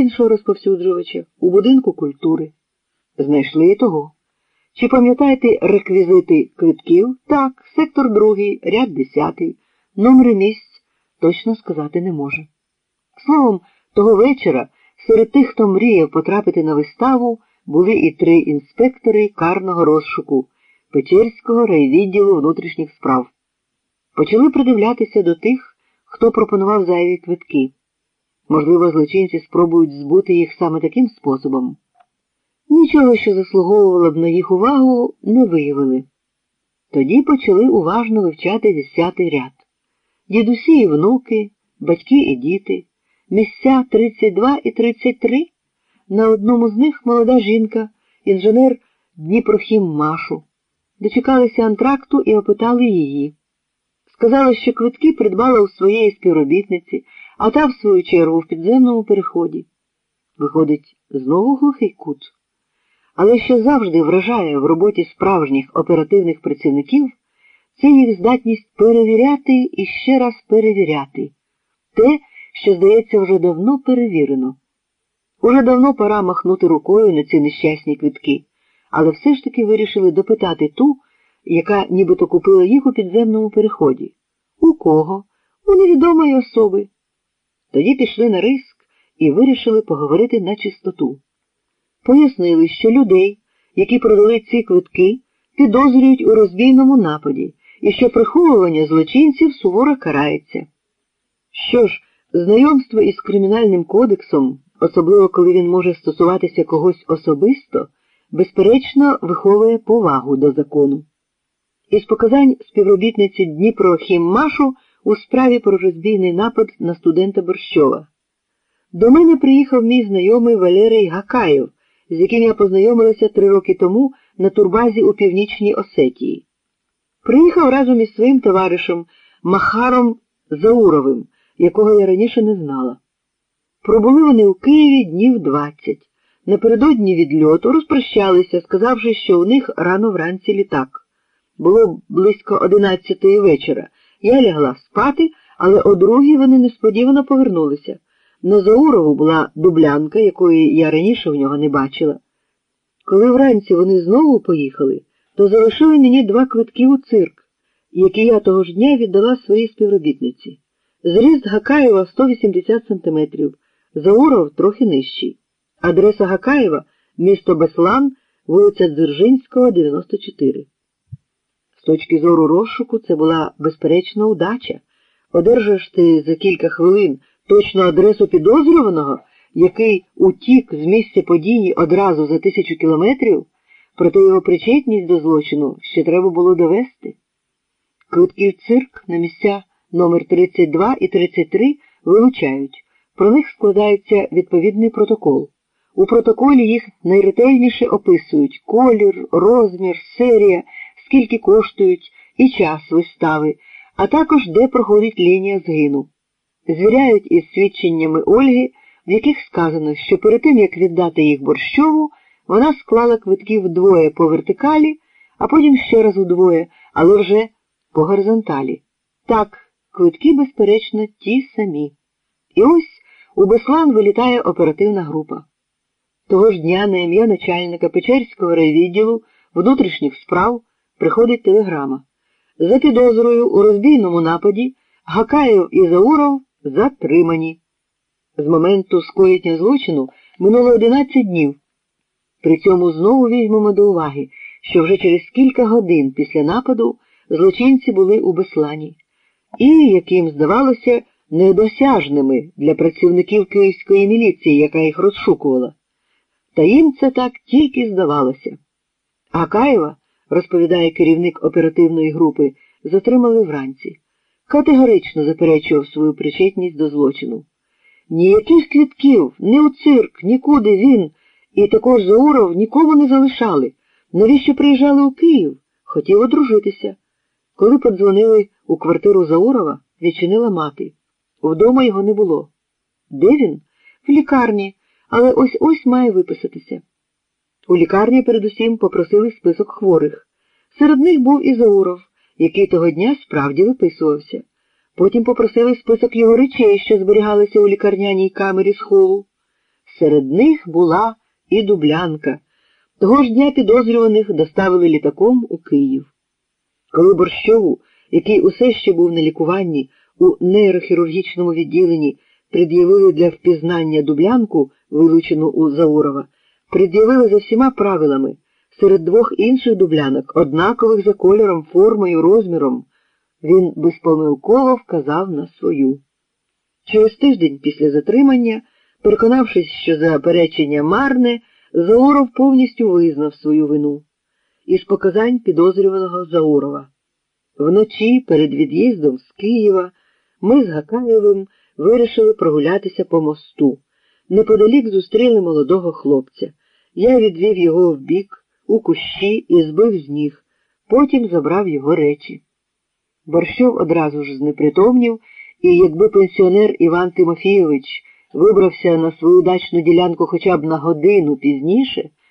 іншого розповсюджувача у будинку культури. Знайшли і того. Чи пам'ятаєте реквізити квитків? Так, сектор другий, ряд десятий, номери місць точно сказати не може. Словом, того вечора серед тих, хто мріяв потрапити на виставу, були і три інспектори карного розшуку Печерського райвідділу внутрішніх справ. Почали придивлятися до тих, хто пропонував зайві квитки. Можливо, злочинці спробують збути їх саме таким способом. Нічого, що заслуговувало б на їх увагу, не виявили. Тоді почали уважно вивчати десятий ряд. Дідусі і внуки, батьки і діти, місця 32 і 33. На одному з них молода жінка, інженер Дніпрохім Машу. Дочекалися антракту і опитали її. Сказала, що квитки придбала у своєї співробітниці, а та, в свою чергу, в підземному переході. Виходить, знову глухий кут. Але що завжди вражає в роботі справжніх оперативних працівників, це їх здатність перевіряти і ще раз перевіряти те, що, здається, вже давно перевірено. Уже давно пора махнути рукою на ці нещасні квитки, але все ж таки вирішили допитати ту, яка нібито купила їх у підземному переході. У кого? У невідомої особи. Тоді пішли на риск і вирішили поговорити на чистоту. Пояснили, що людей, які продали ці квитки, підозрюють у розбійному нападі і що приховування злочинців суворо карається. Що ж, знайомство із кримінальним кодексом, особливо коли він може стосуватися когось особисто, безперечно виховує повагу до закону. Із показань співробітниці Дніпро Хіммашу у справі про розбійний напад на студента Борщова. До мене приїхав мій знайомий Валерій Гакаєв, з яким я познайомилася три роки тому на турбазі у Північній Осетії. Приїхав разом із своїм товаришем Махаром Зауровим, якого я раніше не знала. Пробули вони у Києві днів двадцять. Напередодні відльоту розпрощалися, сказавши, що у них рано вранці літак. Було близько одинадцятої вечора. Я лягла спати, але о другій вони несподівано повернулися. На Заурову була дублянка, якої я раніше в нього не бачила. Коли вранці вони знову поїхали, то залишили мені два квитки у цирк, які я того ж дня віддала своїй співробітниці. Зріст Гакаєва 180 сантиметрів, Зауров трохи нижчий. Адреса Гакаєва місто Беслан, вулиця Дзержинського, 94. Точки зору розшуку це була безперечна удача. Одержиш ти за кілька хвилин точну адресу підозрюваного, який утік з місця події одразу за тисячу кілометрів, проте його причетність до злочину ще треба було довести. Квитків цирк на місця номер 32 і 33 вилучають. Про них складається відповідний протокол. У протоколі їх найретельніше описують колір, розмір, серія, скільки коштують і час вистави, а також де проходить лінія згину. Звіряють із свідченнями Ольги, в яких сказано, що перед тим, як віддати їх борщову, вона склала квитки вдвоє по вертикалі, а потім ще раз удвоє, але вже по горизонталі. Так, квитки, безперечно, ті самі. І ось у Беслан вилітає оперативна група. Того ж дня на ім'я начальника Печерського райвідділу внутрішніх справ приходить телеграма. За підозрою у розбійному нападі Гакаєв і Зауров затримані. З моменту скоєння злочину минуло 11 днів. При цьому знову візьмемо до уваги, що вже через кілька годин після нападу злочинці були у Беслані, і, яким здавалося, недосяжними для працівників київської міліції, яка їх розшукувала. Та їм це так тільки здавалося. Гакаєва, розповідає керівник оперативної групи, затримали вранці. Категорично заперечував свою причетність до злочину. Ніяких квітків, ні у цирк, нікуди він і також Зауров нікому не залишали. Навіщо приїжджали у Київ? Хотів одружитися. Коли подзвонили у квартиру Заурова, відчинила мати. Вдома його не було. Де він? В лікарні, але ось ось має виписатися. У лікарні передусім попросили список хворих. Серед них був і Зауров, який того дня справді виписувався. Потім попросили список його речей, що зберігалися у лікарняній камері схову. серед них була і дублянка. Того ж дня підозрюваних доставили літаком у Київ. Коли Борщову, який усе ще був на лікуванні у нейрохірургічному відділенні, пред'явили для впізнання дублянку, вилучену у Заурова, пред'явили за всіма правилами серед двох інших дублянок, однакових за кольором, формою, розміром, він безпомилково вказав на свою. Через тиждень після затримання, переконавшись, що заперечення марне, Зауров повністю визнав свою вину із показань підозрюваного Заурова. Вночі перед від'їздом з Києва ми з Гакаєвим вирішили прогулятися по мосту. Неподалік зустріли молодого хлопця. Я відвів його в бік, у кущі і збив з ніг, потім забрав його речі. Борщов одразу ж знепритомнів, і якби пенсіонер Іван Тимофійович вибрався на свою дачну ділянку хоча б на годину пізніше,